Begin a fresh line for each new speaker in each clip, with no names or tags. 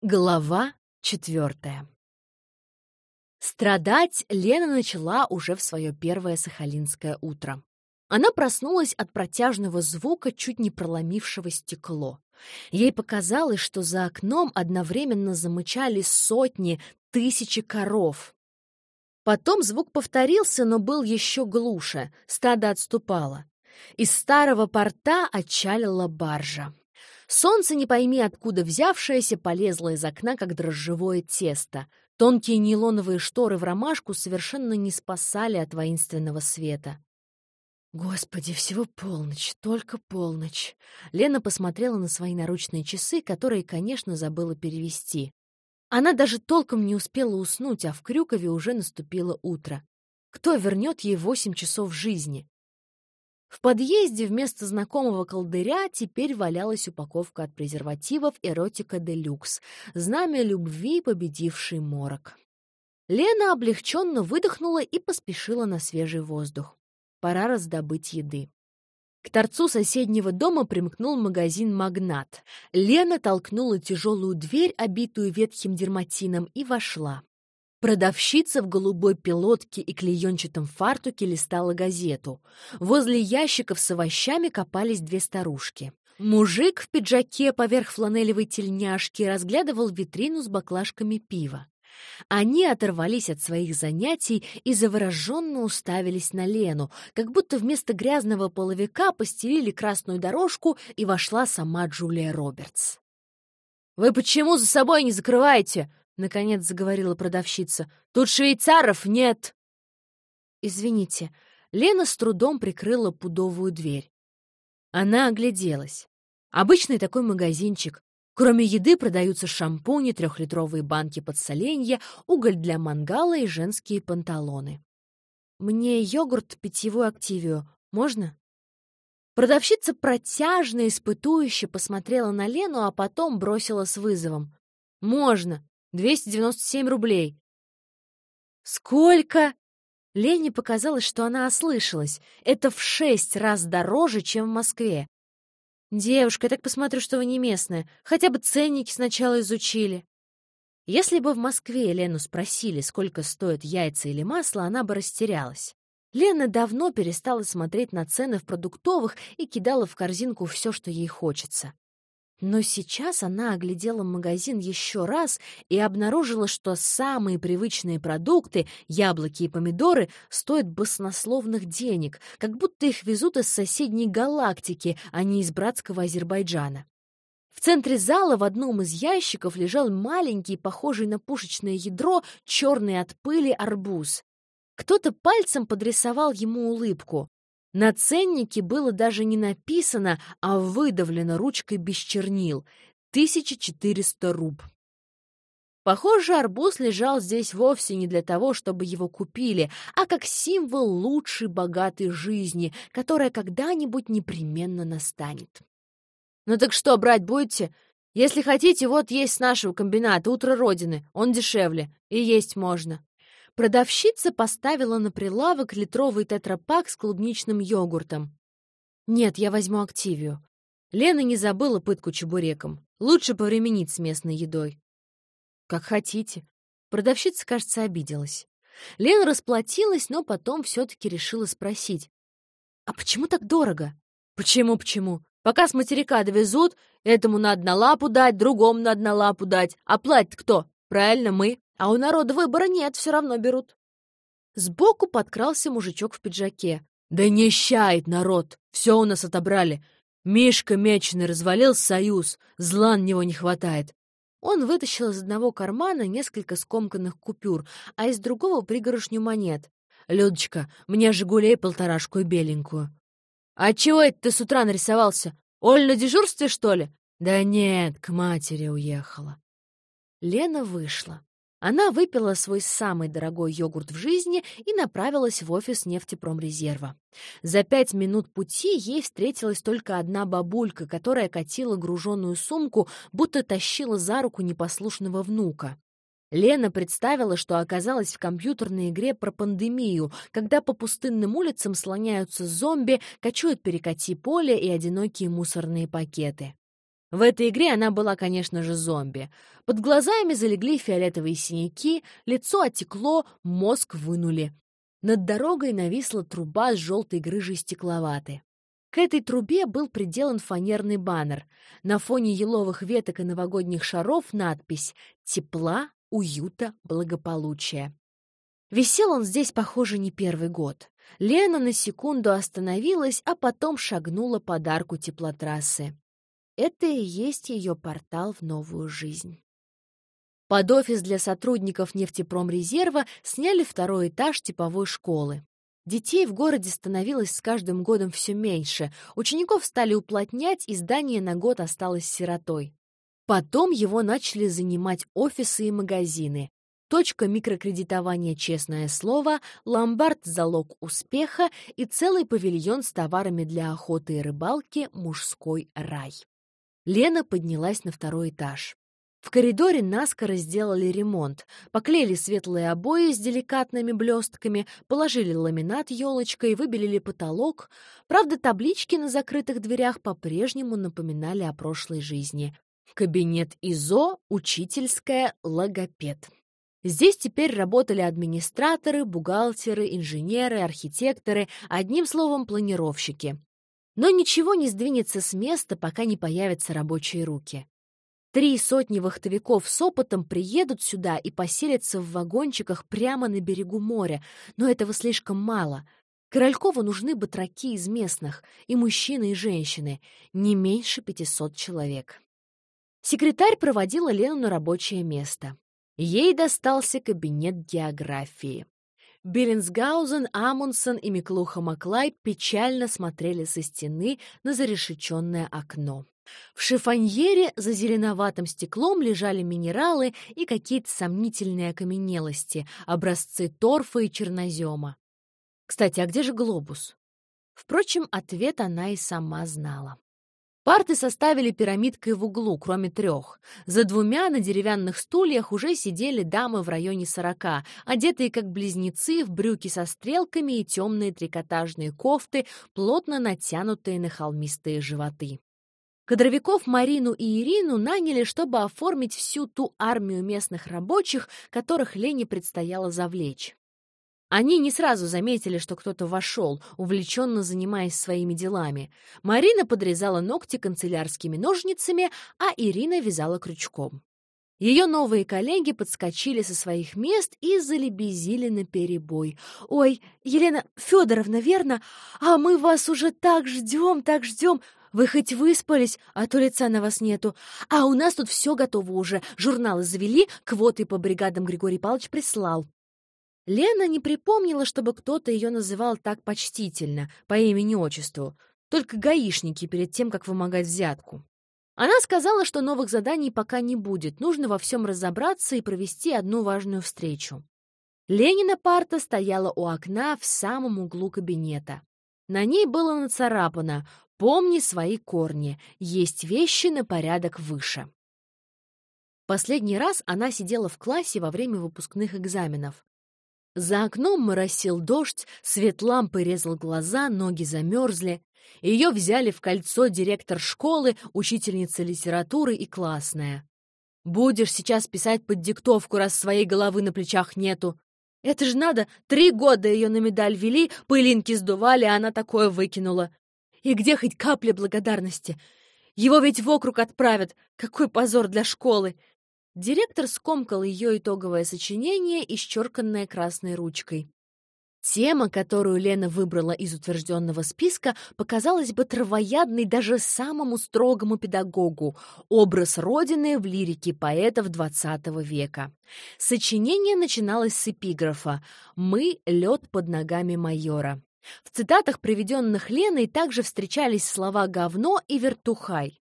Глава четвертая Страдать Лена начала уже в свое первое сахалинское утро. Она проснулась от протяжного звука, чуть не проломившего стекло. Ей показалось, что за окном одновременно замычали сотни, тысячи коров. Потом звук повторился, но был еще глуше, стадо отступало. Из старого порта отчалила баржа. Солнце, не пойми откуда взявшееся, полезло из окна, как дрожжевое тесто. Тонкие нейлоновые шторы в ромашку совершенно не спасали от воинственного света. Господи, всего полночь, только полночь. Лена посмотрела на свои наручные часы, которые, конечно, забыла перевести. Она даже толком не успела уснуть, а в Крюкове уже наступило утро. Кто вернет ей восемь часов жизни? В подъезде вместо знакомого колдыря теперь валялась упаковка от презервативов «Эротика Делюкс», знамя любви, победивший морок. Лена облегченно выдохнула и поспешила на свежий воздух. Пора раздобыть еды. К торцу соседнего дома примкнул магазин «Магнат». Лена толкнула тяжелую дверь, обитую ветхим дерматином, и вошла. Продавщица в голубой пилотке и клеенчатом фартуке листала газету. Возле ящиков с овощами копались две старушки. Мужик в пиджаке поверх фланелевой тельняшки разглядывал витрину с баклажками пива. Они оторвались от своих занятий и завороженно уставились на Лену, как будто вместо грязного половика постелили красную дорожку и вошла сама Джулия Робертс. «Вы почему за собой не закрываете?» Наконец заговорила продавщица. «Тут швейцаров нет!» «Извините». Лена с трудом прикрыла пудовую дверь. Она огляделась. Обычный такой магазинчик. Кроме еды продаются шампуни, трехлитровые банки подсоленья, уголь для мангала и женские панталоны. «Мне йогурт питьевую активию. Можно?» Продавщица протяжно, испытующе посмотрела на Лену, а потом бросила с вызовом. «Можно. 297 рублей. Сколько? Лене показалось, что она ослышалась. Это в шесть раз дороже, чем в Москве. Девушка, я так посмотрю, что вы не местная. Хотя бы ценники сначала изучили. Если бы в Москве Лену спросили, сколько стоят яйца или масло, она бы растерялась. Лена давно перестала смотреть на цены в продуктовых и кидала в корзинку все, что ей хочется. Но сейчас она оглядела магазин еще раз и обнаружила, что самые привычные продукты, яблоки и помидоры, стоят баснословных денег, как будто их везут из соседней галактики, а не из братского Азербайджана. В центре зала в одном из ящиков лежал маленький, похожий на пушечное ядро, черный от пыли арбуз. Кто-то пальцем подрисовал ему улыбку. На ценнике было даже не написано, а выдавлено ручкой без чернил. 1400 руб. Похоже, арбуз лежал здесь вовсе не для того, чтобы его купили, а как символ лучшей богатой жизни, которая когда-нибудь непременно настанет. «Ну так что, брать будете? Если хотите, вот есть с нашего комбината «Утро Родины», он дешевле, и есть можно». Продавщица поставила на прилавок литровый тетрапак с клубничным йогуртом. «Нет, я возьму активию». Лена не забыла пытку чебуреком. Лучше повременить с местной едой. «Как хотите». Продавщица, кажется, обиделась. Лена расплатилась, но потом все-таки решила спросить. «А почему так дорого?» «Почему-почему? Пока с материка довезут, этому надо на лапу дать, другому надо на лапу дать. А платит кто? Правильно, мы. А у народа выбора нет, все равно берут. Сбоку подкрался мужичок в пиджаке. «Да нищает народ! Все у нас отобрали! Мишка меченый развалил союз, зла на него не хватает!» Он вытащил из одного кармана несколько скомканных купюр, а из другого пригоршню монет. «Людочка, мне «Жигулей» полторашку и беленькую». «А чего это ты с утра нарисовался? Оль на дежурстве, что ли?» «Да нет, к матери уехала». Лена вышла. Она выпила свой самый дорогой йогурт в жизни и направилась в офис нефтепромрезерва. За пять минут пути ей встретилась только одна бабулька, которая катила груженную сумку, будто тащила за руку непослушного внука. Лена представила, что оказалась в компьютерной игре про пандемию, когда по пустынным улицам слоняются зомби, кочуют перекати поле и одинокие мусорные пакеты. В этой игре она была, конечно же, зомби. Под глазами залегли фиолетовые синяки, лицо отекло, мозг вынули. Над дорогой нависла труба с желтой грыжей стекловаты. К этой трубе был приделан фанерный баннер. На фоне еловых веток и новогодних шаров надпись «Тепла, уюта, благополучия». Висел он здесь, похоже, не первый год. Лена на секунду остановилась, а потом шагнула подарку теплотрассы. Это и есть ее портал в новую жизнь. Под офис для сотрудников нефтепромрезерва сняли второй этаж типовой школы. Детей в городе становилось с каждым годом все меньше, учеников стали уплотнять, и здание на год осталось сиротой. Потом его начали занимать офисы и магазины. Точка микрокредитования «Честное слово», ломбард «Залог успеха» и целый павильон с товарами для охоты и рыбалки «Мужской рай». Лена поднялась на второй этаж. В коридоре наскоро сделали ремонт, поклеили светлые обои с деликатными блестками, положили ламинат елочкой, выбелили потолок. Правда, таблички на закрытых дверях по-прежнему напоминали о прошлой жизни. Кабинет ИЗО, учительская, логопед. Здесь теперь работали администраторы, бухгалтеры, инженеры, архитекторы, одним словом, планировщики. Но ничего не сдвинется с места, пока не появятся рабочие руки. Три сотни вахтовиков с опытом приедут сюда и поселятся в вагончиках прямо на берегу моря, но этого слишком мало. Королькову нужны батраки из местных, и мужчины, и женщины, не меньше пятисот человек. Секретарь проводила Лену на рабочее место. Ей достался кабинет географии. Беллинсгаузен, Амундсен и Миклуха Маклай печально смотрели со стены на зарешеченное окно. В шифоньере за зеленоватым стеклом лежали минералы и какие-то сомнительные окаменелости, образцы торфа и чернозема. Кстати, а где же глобус? Впрочем, ответ она и сама знала. Парты составили пирамидкой в углу, кроме трех. За двумя на деревянных стульях уже сидели дамы в районе сорока, одетые как близнецы в брюки со стрелками и темные трикотажные кофты, плотно натянутые на холмистые животы. Кадровиков Марину и Ирину наняли, чтобы оформить всю ту армию местных рабочих, которых Лене предстояло завлечь. Они не сразу заметили, что кто-то вошел, увлеченно занимаясь своими делами. Марина подрезала ногти канцелярскими ножницами, а Ирина вязала крючком. Ее новые коллеги подскочили со своих мест и залебезили на перебой. «Ой, Елена Федоровна, верно? А мы вас уже так ждем, так ждем. Вы хоть выспались, а то лица на вас нету. А у нас тут все готово уже. Журналы завели, квоты по бригадам Григорий Павлович прислал. Лена не припомнила, чтобы кто-то ее называл так почтительно, по имени-отчеству, только гаишники перед тем, как вымогать взятку. Она сказала, что новых заданий пока не будет, нужно во всем разобраться и провести одну важную встречу. Ленина парта стояла у окна в самом углу кабинета. На ней было нацарапано «Помни свои корни, есть вещи на порядок выше». Последний раз она сидела в классе во время выпускных экзаменов. За окном моросил дождь, свет лампы резал глаза, ноги замерзли. Ее взяли в кольцо директор школы, учительница литературы и классная. «Будешь сейчас писать под диктовку, раз своей головы на плечах нету. Это же надо, три года ее на медаль вели, пылинки сдували, а она такое выкинула. И где хоть капля благодарности? Его ведь в округ отправят. Какой позор для школы! Директор скомкал ее итоговое сочинение, исчерканное красной ручкой. Тема, которую Лена выбрала из утвержденного списка, показалась бы травоядной даже самому строгому педагогу — образ Родины в лирике поэтов XX века. Сочинение начиналось с эпиграфа «Мы — лед под ногами майора». В цитатах, приведенных Леной, также встречались слова «говно» и «вертухай».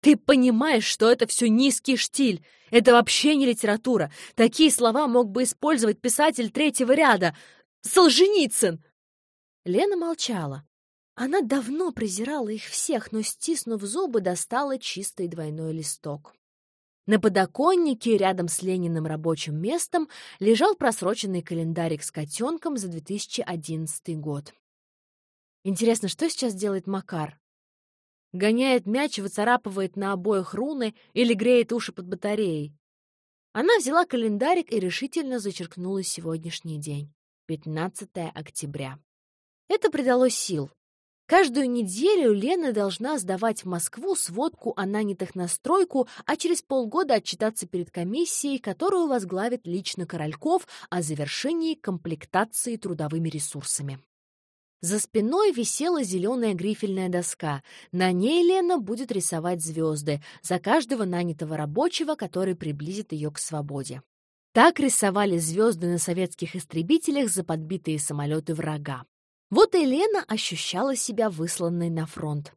Ты понимаешь, что это все низкий штиль. Это вообще не литература. Такие слова мог бы использовать писатель третьего ряда. Солженицын!» Лена молчала. Она давно презирала их всех, но, стиснув зубы, достала чистый двойной листок. На подоконнике рядом с Лениным рабочим местом лежал просроченный календарик с котенком за 2011 год. Интересно, что сейчас делает Макар? Гоняет мяч, выцарапывает на обоих руны или греет уши под батареей. Она взяла календарик и решительно зачеркнула сегодняшний день. 15 октября. Это придало сил. Каждую неделю Лена должна сдавать в Москву сводку о нанятых на стройку, а через полгода отчитаться перед комиссией, которую возглавит лично Корольков о завершении комплектации трудовыми ресурсами. За спиной висела зеленая грифельная доска. На ней Лена будет рисовать звезды за каждого нанятого рабочего, который приблизит ее к свободе. Так рисовали звезды на советских истребителях за подбитые самолеты врага. Вот и Лена ощущала себя высланной на фронт.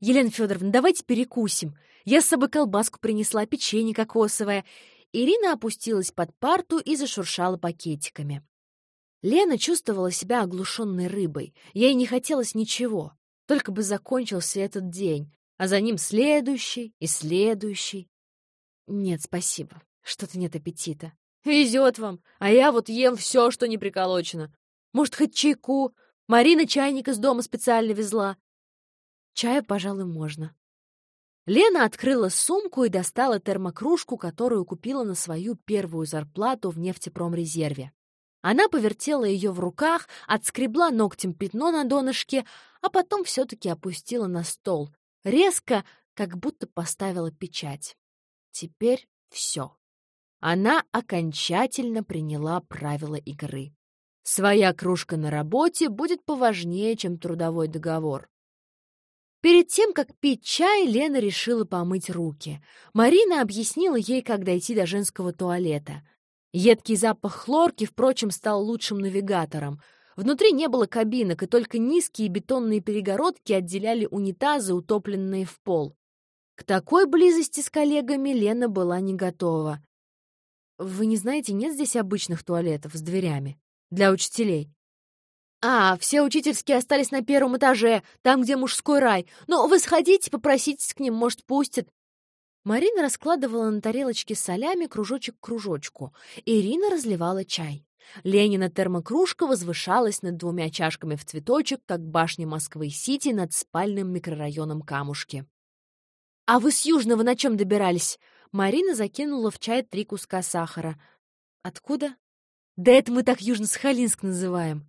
«Елена Федоровна, давайте перекусим. Я с собой колбаску принесла, печенье кокосовое». Ирина опустилась под парту и зашуршала пакетиками. Лена чувствовала себя оглушенной рыбой. Ей не хотелось ничего, только бы закончился этот день, а за ним следующий и следующий. Нет, спасибо, что-то нет аппетита. Везет вам, а я вот ем все, что не приколочено. Может, хоть чайку? Марина чайник из дома специально везла. Чая, пожалуй, можно. Лена открыла сумку и достала термокружку, которую купила на свою первую зарплату в нефтепромрезерве. Она повертела ее в руках, отскребла ногтем пятно на донышке, а потом все-таки опустила на стол. Резко, как будто поставила печать. Теперь все. Она окончательно приняла правила игры. Своя кружка на работе будет поважнее, чем трудовой договор. Перед тем, как пить чай, Лена решила помыть руки. Марина объяснила ей, как дойти до женского туалета. Едкий запах хлорки, впрочем, стал лучшим навигатором. Внутри не было кабинок, и только низкие бетонные перегородки отделяли унитазы, утопленные в пол. К такой близости с коллегами Лена была не готова. «Вы не знаете, нет здесь обычных туалетов с дверями?» для учителей. «А, все учительские остались на первом этаже, там, где мужской рай. Но вы сходите, попроситесь к ним, может, пустят». Марина раскладывала на тарелочке солями кружочек к кружочку. Ирина разливала чай. Ленина термокружка возвышалась над двумя чашками в цветочек, как башня Москвы-Сити над спальным микрорайоном Камушки. «А вы с Южного на чем добирались?» Марина закинула в чай три куска сахара. «Откуда?» Да это мы так Южно-Сахалинск называем.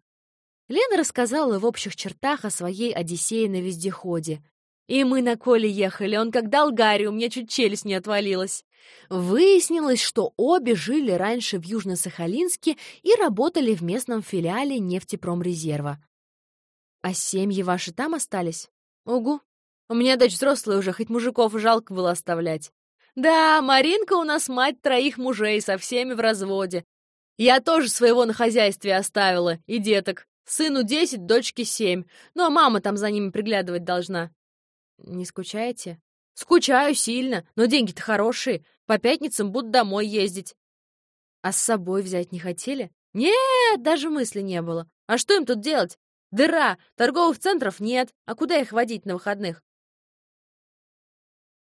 Лена рассказала в общих чертах о своей Одиссее на вездеходе. И мы на Коле ехали, он как дал Гарри, у меня чуть челюсть не отвалилась. Выяснилось, что обе жили раньше в Южно-Сахалинске и работали в местном филиале нефтепромрезерва. А семьи ваши там остались? Угу. У меня дочь взрослая уже, хоть мужиков жалко было оставлять. Да, Маринка у нас мать троих мужей, со всеми в разводе. Я тоже своего на хозяйстве оставила, и деток. Сыну десять, дочке семь. Ну, а мама там за ними приглядывать должна. Не скучаете? Скучаю сильно, но деньги-то хорошие. По пятницам буду домой ездить. А с собой взять не хотели? Нет, даже мысли не было. А что им тут делать? Дыра, торговых центров нет. А куда их водить на выходных?